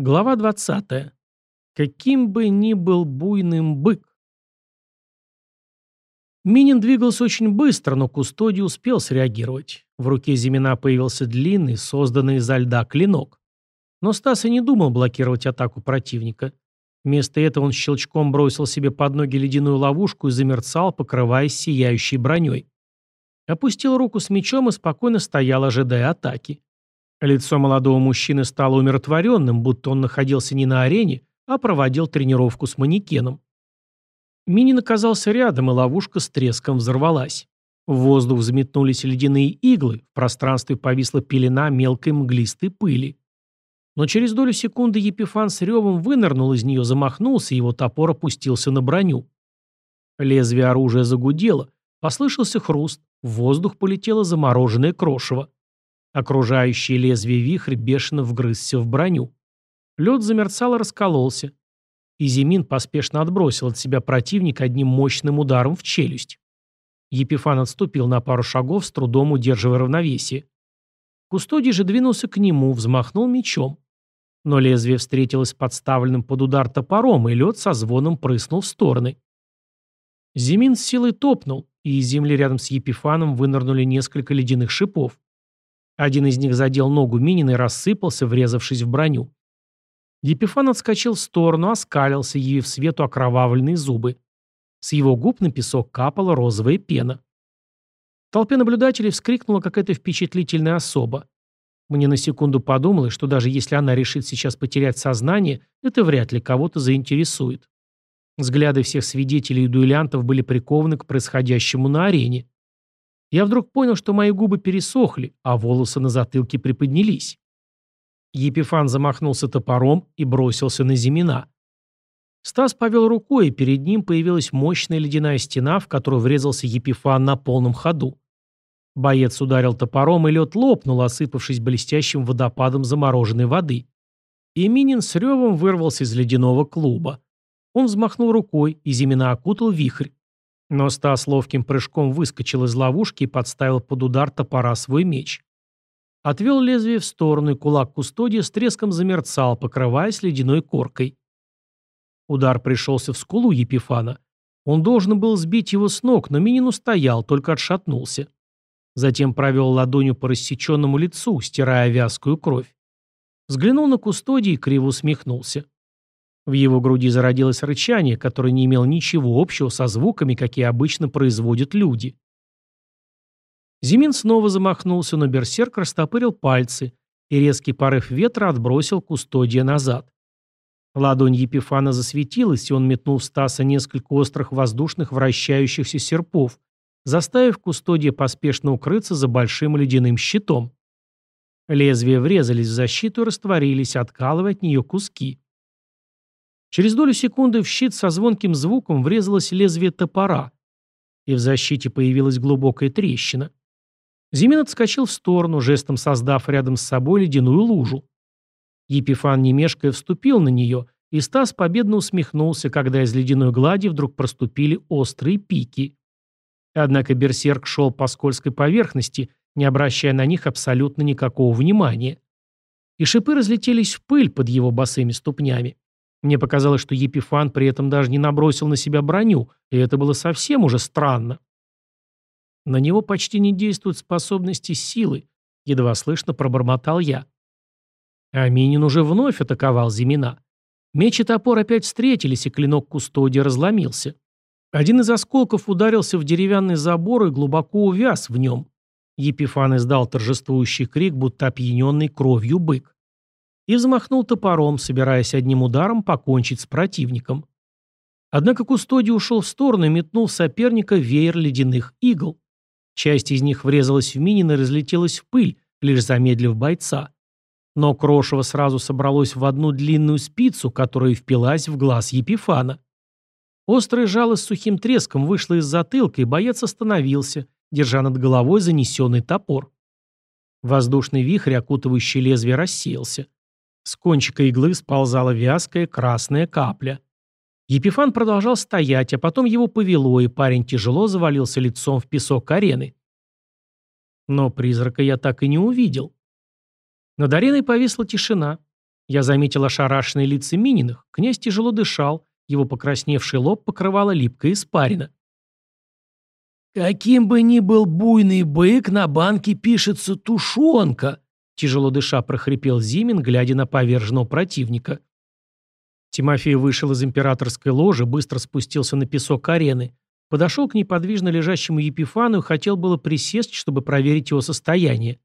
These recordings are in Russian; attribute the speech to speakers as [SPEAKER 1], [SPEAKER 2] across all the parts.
[SPEAKER 1] Глава 20. Каким бы ни был буйным бык. Минин двигался очень быстро, но Кустодий успел среагировать. В руке Зимина появился длинный, созданный изо льда клинок. Но Стас и не думал блокировать атаку противника. Вместо этого он щелчком бросил себе под ноги ледяную ловушку и замерцал, покрываясь сияющей броней. Опустил руку с мечом и спокойно стоял, ожидая атаки. Лицо молодого мужчины стало умиротворенным, будто он находился не на арене, а проводил тренировку с манекеном. Минин оказался рядом, и ловушка с треском взорвалась. В воздух взметнулись ледяные иглы, в пространстве повисла пелена мелкой мглистой пыли. Но через долю секунды Епифан с ревом вынырнул из нее, замахнулся, и его топор опустился на броню. Лезвие оружия загудело, послышался хруст, в воздух полетело замороженное крошево. Окружающий лезвие вихрь бешено вгрызся в броню. Лед замерцал и раскололся. Изимин поспешно отбросил от себя противника одним мощным ударом в челюсть. Епифан отступил на пару шагов, с трудом удерживая равновесие. Кустодий же двинулся к нему, взмахнул мечом. Но лезвие встретилось подставленным под удар топором, и лед со звоном прыснул в стороны. Зимин с силой топнул, и из земли рядом с Епифаном вынырнули несколько ледяных шипов. Один из них задел ногу Минина и рассыпался, врезавшись в броню. Епифан отскочил в сторону, оскалился, явив свету окровавленные зубы. С его губ на песок капала розовая пена. В толпе наблюдателей вскрикнула какая-то впечатлительная особа. Мне на секунду подумалось, что даже если она решит сейчас потерять сознание, это вряд ли кого-то заинтересует. Взгляды всех свидетелей и дуэлянтов были прикованы к происходящему на арене. Я вдруг понял, что мои губы пересохли, а волосы на затылке приподнялись. Епифан замахнулся топором и бросился на Зимина. Стас повел рукой, и перед ним появилась мощная ледяная стена, в которую врезался Епифан на полном ходу. Боец ударил топором, и лед лопнул, осыпавшись блестящим водопадом замороженной воды. И Минин с ревом вырвался из ледяного клуба. Он взмахнул рукой, и Зимина окутал вихрь. Но Стас ловким прыжком выскочил из ловушки и подставил под удар топора свой меч. Отвел лезвие в сторону, и кулак кустодия с треском замерцал, покрываясь ледяной коркой. Удар пришелся в скулу Епифана. Он должен был сбить его с ног, но Минин устоял, только отшатнулся. Затем провел ладонью по рассеченному лицу, стирая вязкую кровь. Взглянул на кустодий и криво усмехнулся. В его груди зародилось рычание, которое не имело ничего общего со звуками, какие обычно производят люди. Зимин снова замахнулся, но берсерк растопырил пальцы, и резкий порыв ветра отбросил кустодия назад. Ладонь Епифана засветилась, и он метнул в Стаса несколько острых воздушных вращающихся серпов, заставив кустодия поспешно укрыться за большим ледяным щитом. Лезвия врезались в защиту и растворились, откалывая от нее куски. Через долю секунды в щит со звонким звуком врезалось лезвие топора, и в защите появилась глубокая трещина. Зимин отскочил в сторону, жестом создав рядом с собой ледяную лужу. Епифан немешкая вступил на нее, и Стас победно усмехнулся, когда из ледяной глади вдруг проступили острые пики. Однако берсерк шел по скользкой поверхности, не обращая на них абсолютно никакого внимания. И шипы разлетелись в пыль под его босыми ступнями. Мне показалось, что Епифан при этом даже не набросил на себя броню, и это было совсем уже странно. На него почти не действуют способности силы, едва слышно пробормотал я. Аминин уже вновь атаковал Зимина. Меч и топор опять встретились, и клинок кустодия разломился. Один из осколков ударился в деревянный забор и глубоко увяз в нем. Епифан издал торжествующий крик, будто опьяненный кровью бык и взмахнул топором, собираясь одним ударом покончить с противником. Однако Кустодий ушел в сторону и метнул соперника веер ледяных игл. Часть из них врезалась в Минина и разлетелась в пыль, лишь замедлив бойца. Но крошево сразу собралось в одну длинную спицу, которая впилась в глаз Епифана. Острое жало с сухим треском вышло из затылка, и боец остановился, держа над головой занесенный топор. Воздушный вихрь, окутывающий лезвие, рассеялся. С кончика иглы сползала вязкая красная капля. Епифан продолжал стоять, а потом его повело, и парень тяжело завалился лицом в песок арены. Но призрака я так и не увидел. Над ареной повисла тишина. Я заметил ошарашенные лица Мининых. Князь тяжело дышал, его покрасневший лоб покрывала липкая испарина. «Каким бы ни был буйный бык, на банке пишется тушенка», тяжело дыша прохрипел Зимин, глядя на поверженного противника. Тимофей вышел из императорской ложи, быстро спустился на песок арены, подошел к неподвижно лежащему Епифану и хотел было присесть, чтобы проверить его состояние.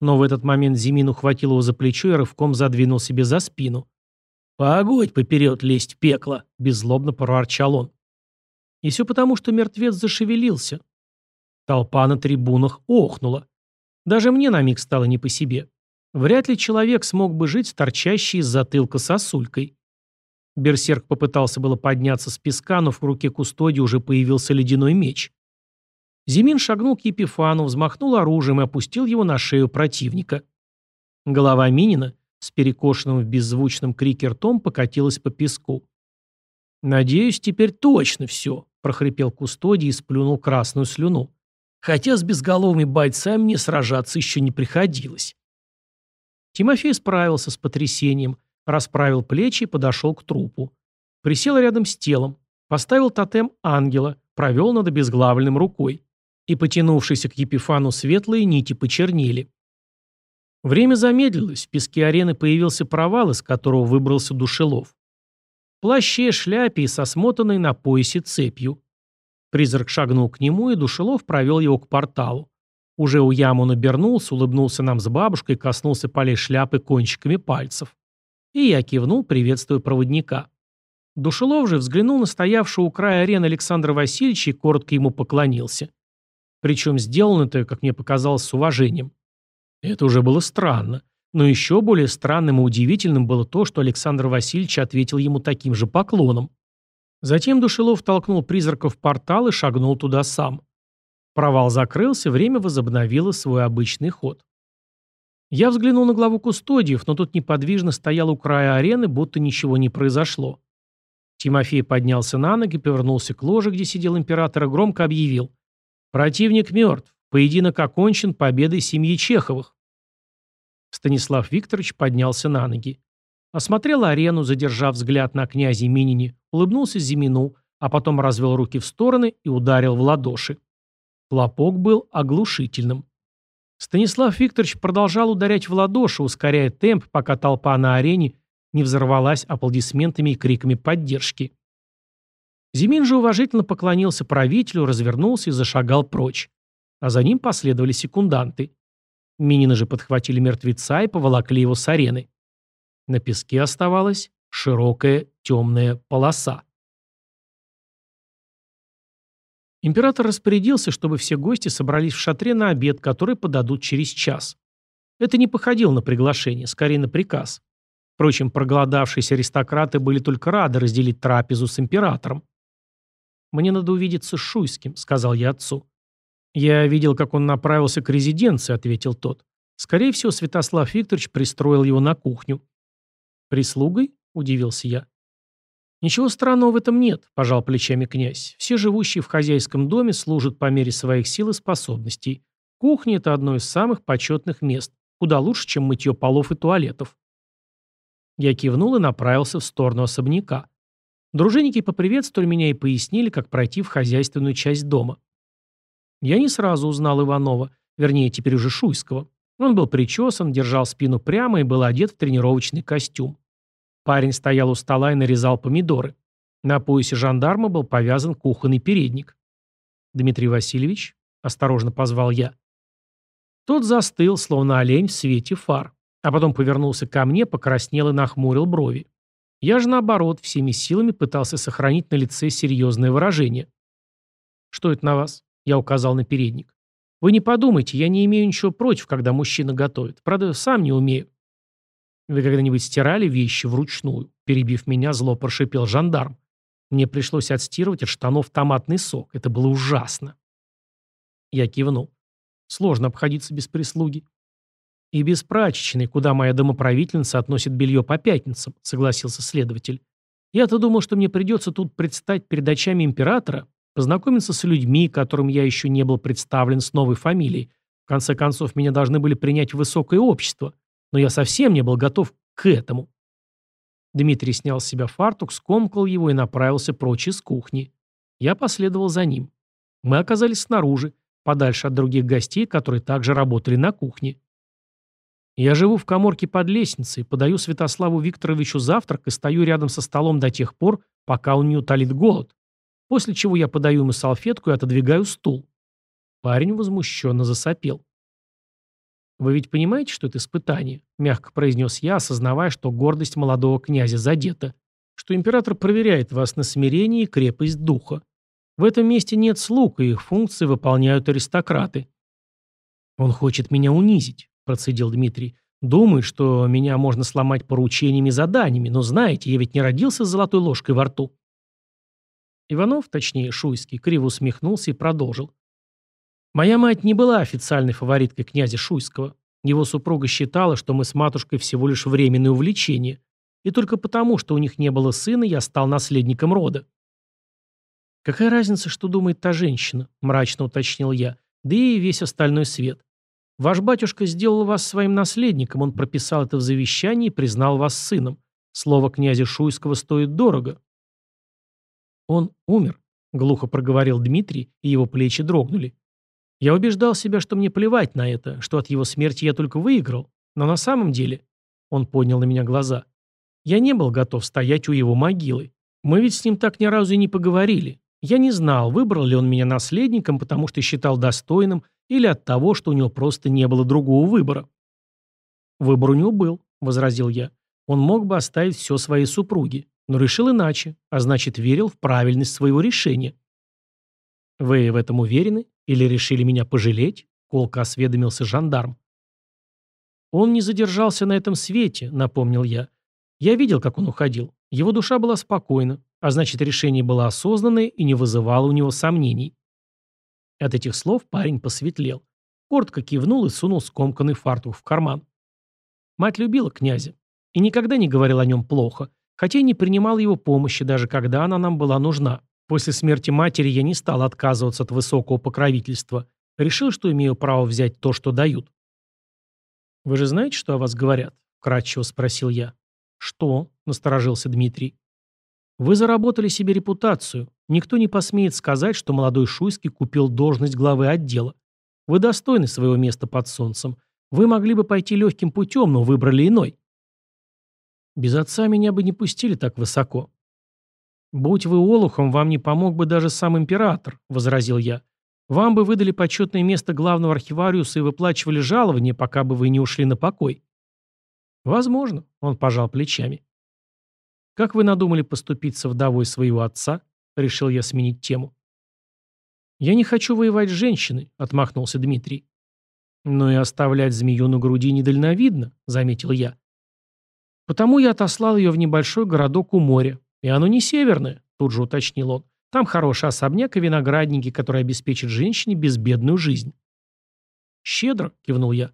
[SPEAKER 1] Но в этот момент Зимин ухватил его за плечо и рывком задвинул себе за спину. «Погодь поперед лезть пекло!» – беззлобно проворчал он. И все потому, что мертвец зашевелился. Толпа на трибунах охнула. Даже мне на миг стало не по себе. Вряд ли человек смог бы жить с торчащей из затылка сосулькой. Берсерк попытался было подняться с песка, но в руке кустодии уже появился ледяной меч. Зимин шагнул к Епифану, взмахнул оружием и опустил его на шею противника. Голова Минина с перекошенным в беззвучном крике ртом покатилась по песку. «Надеюсь, теперь точно все», — прохрипел Кустодий и сплюнул красную слюну. «Хотя с безголовыми бойцами мне сражаться еще не приходилось». Тимофей справился с потрясением, расправил плечи и подошел к трупу. Присел рядом с телом, поставил тотем ангела, провел над обезглавленным рукой. И, потянувшись к Епифану светлые нити почернели. Время замедлилось, в песке арены появился провал, из которого выбрался душелов плаще, шляпе и со смотанной на поясе цепью. Призрак шагнул к нему, и Душелов провел его к порталу. Уже у ямы он обернулся, улыбнулся нам с бабушкой коснулся полей шляпы кончиками пальцев. И я кивнул, приветствуя проводника. Душелов же взглянул на стоявшего у края арены Александра Васильевича и коротко ему поклонился. Причем сделано это, как мне показалось, с уважением. Это уже было странно. Но еще более странным и удивительным было то, что Александр Васильевич ответил ему таким же поклоном. Затем Душилов толкнул призрака в портал и шагнул туда сам. Провал закрылся, время возобновило свой обычный ход. Я взглянул на главу кустодиев, но тут неподвижно стоял у края арены, будто ничего не произошло. Тимофей поднялся на ноги, повернулся к ложе, где сидел император, и громко объявил. «Противник мертв. Поединок окончен победой семьи Чеховых». Станислав Викторович поднялся на ноги. Осмотрел арену, задержав взгляд на князе Минине, улыбнулся Зимину, а потом развел руки в стороны и ударил в ладоши. Хлопок был оглушительным. Станислав Викторович продолжал ударять в ладоши, ускоряя темп, пока толпа на арене не взорвалась аплодисментами и криками поддержки. Зимин же уважительно поклонился правителю, развернулся и зашагал прочь. А за ним последовали секунданты. Минины же подхватили мертвеца и поволокли его с арены. На песке оставалась широкая темная полоса. Император распорядился, чтобы все гости собрались в шатре на обед, который подадут через час. Это не походило на приглашение, скорее на приказ. Впрочем, проголодавшиеся аристократы были только рады разделить трапезу с императором. «Мне надо увидеться с Шуйским», — сказал я отцу. «Я видел, как он направился к резиденции», — ответил тот. «Скорее всего, Святослав Викторович пристроил его на кухню». «Прислугой?» — удивился я. «Ничего странного в этом нет», – пожал плечами князь. «Все живущие в хозяйском доме служат по мере своих сил и способностей. Кухня – это одно из самых почетных мест, куда лучше, чем мытье полов и туалетов». Я кивнул и направился в сторону особняка. Дружинники поприветствовали меня и пояснили, как пройти в хозяйственную часть дома. Я не сразу узнал Иванова, вернее, теперь уже Шуйского. Он был причесан, держал спину прямо и был одет в тренировочный костюм. Парень стоял у стола и нарезал помидоры. На поясе жандарма был повязан кухонный передник. «Дмитрий Васильевич?» – осторожно позвал я. Тот застыл, словно олень в свете фар, а потом повернулся ко мне, покраснел и нахмурил брови. Я же, наоборот, всеми силами пытался сохранить на лице серьезное выражение. «Что это на вас?» Я указал на передник. Вы не подумайте, я не имею ничего против, когда мужчина готовит. Правда, сам не умею. Вы когда-нибудь стирали вещи вручную? Перебив меня, зло прошипел жандарм. Мне пришлось отстирывать от штанов томатный сок. Это было ужасно. Я кивнул. Сложно обходиться без прислуги. И без прачечной, куда моя домоправительница относит белье по пятницам, согласился следователь. Я-то думал, что мне придется тут предстать перед очами императора, познакомиться с людьми, которым я еще не был представлен с новой фамилией. В конце концов, меня должны были принять в высокое общество, но я совсем не был готов к этому. Дмитрий снял с себя фартук, скомкал его и направился прочь из кухни. Я последовал за ним. Мы оказались снаружи, подальше от других гостей, которые также работали на кухне. Я живу в коморке под лестницей, подаю Святославу Викторовичу завтрак и стою рядом со столом до тех пор, пока он не утолит голод. После чего я подаю ему салфетку и отодвигаю стул. Парень возмущенно засопел. «Вы ведь понимаете, что это испытание?» – мягко произнес я, осознавая, что гордость молодого князя задета, что император проверяет вас на смирение и крепость духа. В этом месте нет слуг, и их функции выполняют аристократы. «Он хочет меня унизить», – процедил Дмитрий. «Думает, что меня можно сломать поручениями и заданиями, но знаете, я ведь не родился с золотой ложкой во рту». Иванов, точнее Шуйский, криво усмехнулся и продолжил. Моя мать не была официальной фавориткой князя Шуйского. Его супруга считала, что мы с матушкой всего лишь временное увлечение, и только потому, что у них не было сына, я стал наследником рода. «Какая разница, что думает та женщина?» – мрачно уточнил я. «Да и весь остальной свет. Ваш батюшка сделал вас своим наследником, он прописал это в завещании и признал вас сыном. Слово князя Шуйского стоит дорого». «Он умер», – глухо проговорил Дмитрий, и его плечи дрогнули. Я убеждал себя, что мне плевать на это, что от его смерти я только выиграл. Но на самом деле... Он поднял на меня глаза. Я не был готов стоять у его могилы. Мы ведь с ним так ни разу и не поговорили. Я не знал, выбрал ли он меня наследником, потому что считал достойным, или от того, что у него просто не было другого выбора. «Выбор у него был», — возразил я. «Он мог бы оставить все своей супруге, но решил иначе, а значит, верил в правильность своего решения». «Вы в этом уверены?» Или решили меня пожалеть?» — колко осведомился жандарм. «Он не задержался на этом свете», — напомнил я. «Я видел, как он уходил. Его душа была спокойна, а значит, решение было осознанное и не вызывало у него сомнений». От этих слов парень посветлел. Коротко кивнул и сунул скомканный фартук в карман. Мать любила князя и никогда не говорила о нем плохо, хотя и не принимала его помощи, даже когда она нам была нужна. После смерти матери я не стал отказываться от высокого покровительства. Решил, что имею право взять то, что дают. «Вы же знаете, что о вас говорят?» – кратчево спросил я. «Что?» – насторожился Дмитрий. «Вы заработали себе репутацию. Никто не посмеет сказать, что молодой Шуйский купил должность главы отдела. Вы достойны своего места под солнцем. Вы могли бы пойти легким путем, но выбрали иной». «Без отца меня бы не пустили так высоко», «Будь вы олухом, вам не помог бы даже сам император», — возразил я. «Вам бы выдали почетное место главного архивариуса и выплачивали жалование, пока бы вы не ушли на покой». «Возможно», — он пожал плечами. «Как вы надумали поступить со вдовой своего отца?» — решил я сменить тему. «Я не хочу воевать с женщиной», — отмахнулся Дмитрий. «Но и оставлять змею на груди недальновидно», — заметил я. «Потому я отослал ее в небольшой городок у моря, «И оно не северное», — тут же уточнил он. «Там хороший особняк и виноградники, которые обеспечат женщине безбедную жизнь». «Щедро», — кивнул я.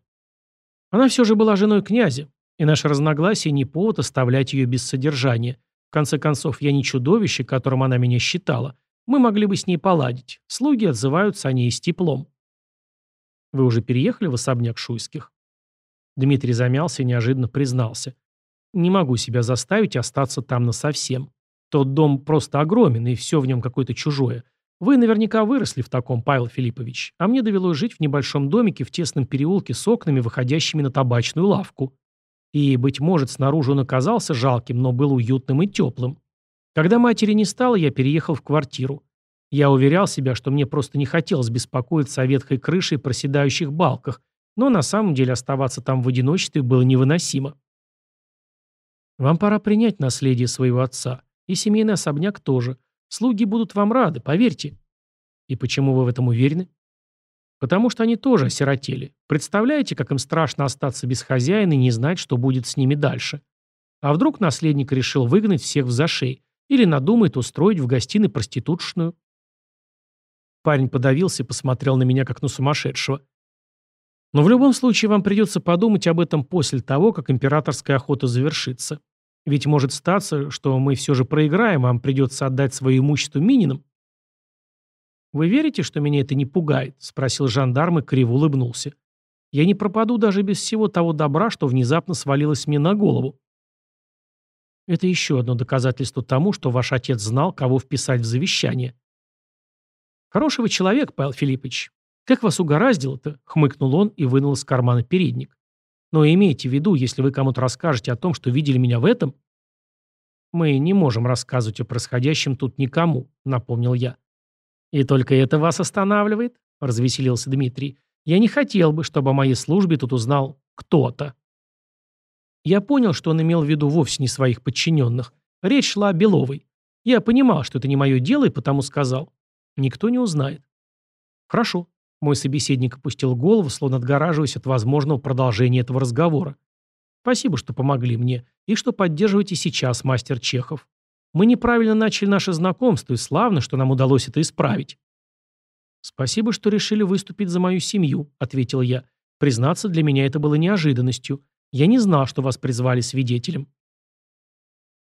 [SPEAKER 1] Она все же была женой князя, и наше разногласие не повод оставлять ее без содержания. В конце концов, я не чудовище, которым она меня считала. Мы могли бы с ней поладить. Слуги отзываются о ней с теплом. Вы уже переехали в особняк Шуйских? Дмитрий замялся и неожиданно признался. Не могу себя заставить остаться там насовсем. Тот дом просто огромен, и все в нем какое-то чужое. Вы наверняка выросли в таком, Павел Филиппович, а мне довелось жить в небольшом домике в тесном переулке с окнами, выходящими на табачную лавку. И, быть может, снаружи он оказался жалким, но был уютным и теплым. Когда матери не стало, я переехал в квартиру. Я уверял себя, что мне просто не хотелось беспокоиться о ветхой крыше и проседающих балках, но на самом деле оставаться там в одиночестве было невыносимо. Вам пора принять наследие своего отца. И семейный особняк тоже. Слуги будут вам рады, поверьте. И почему вы в этом уверены? Потому что они тоже осиротели. Представляете, как им страшно остаться без хозяина и не знать, что будет с ними дальше. А вдруг наследник решил выгнать всех в зашей или надумает устроить в гостиной проститутшную? Парень подавился и посмотрел на меня, как на сумасшедшего. Но в любом случае вам придется подумать об этом после того, как императорская охота завершится. Ведь может статься, что мы все же проиграем, а вам придется отдать свое имущество Мининам. «Вы верите, что меня это не пугает?» – спросил жандарм и криво улыбнулся. «Я не пропаду даже без всего того добра, что внезапно свалилось мне на голову». Это еще одно доказательство тому, что ваш отец знал, кого вписать в завещание. Хороший вы человек, Павел Филиппович. Как вас угораздило-то? Хмыкнул он и вынул из кармана передник. Но имейте в виду, если вы кому-то расскажете о том, что видели меня в этом... Мы не можем рассказывать о происходящем тут никому, напомнил я. И только это вас останавливает? Развеселился Дмитрий. Я не хотел бы, чтобы о моей службе тут узнал кто-то. Я понял, что он имел в виду вовсе не своих подчиненных. Речь шла о Беловой. Я понимал, что это не мое дело, и потому сказал. Никто не узнает. Хорошо. Мой собеседник опустил голову, словно отгораживаясь от возможного продолжения этого разговора. Спасибо, что помогли мне, и что поддерживаете сейчас, мастер Чехов. Мы неправильно начали наше знакомство, и славно, что нам удалось это исправить. «Спасибо, что решили выступить за мою семью», — ответил я. «Признаться, для меня это было неожиданностью. Я не знал, что вас призвали свидетелем.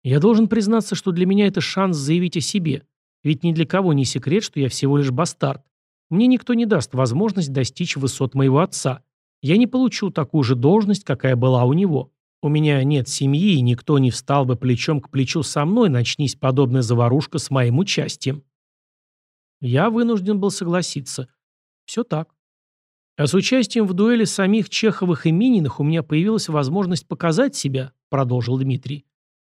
[SPEAKER 1] Я должен признаться, что для меня это шанс заявить о себе. Ведь ни для кого не секрет, что я всего лишь бастард. Мне никто не даст возможность достичь высот моего отца. Я не получу такую же должность, какая была у него. У меня нет семьи, и никто не встал бы плечом к плечу со мной, начнись подобная заварушка с моим участием. Я вынужден был согласиться. Все так. А с участием в дуэли самих Чеховых и Мининых у меня появилась возможность показать себя, продолжил Дмитрий.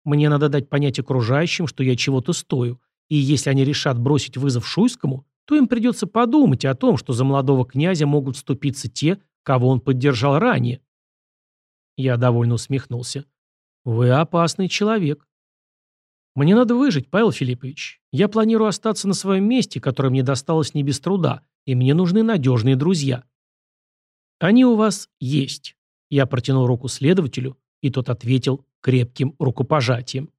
[SPEAKER 1] Мне надо дать понять окружающим, что я чего-то стою. И если они решат бросить вызов Шуйскому, то им придется подумать о том, что за молодого князя могут вступиться те, кого он поддержал ранее. Я довольно усмехнулся. Вы опасный человек. Мне надо выжить, Павел Филиппович. Я планирую остаться на своем месте, которое мне досталось не без труда, и мне нужны надежные друзья. «Они у вас есть». Я протянул руку следователю, и тот ответил крепким рукопожатием.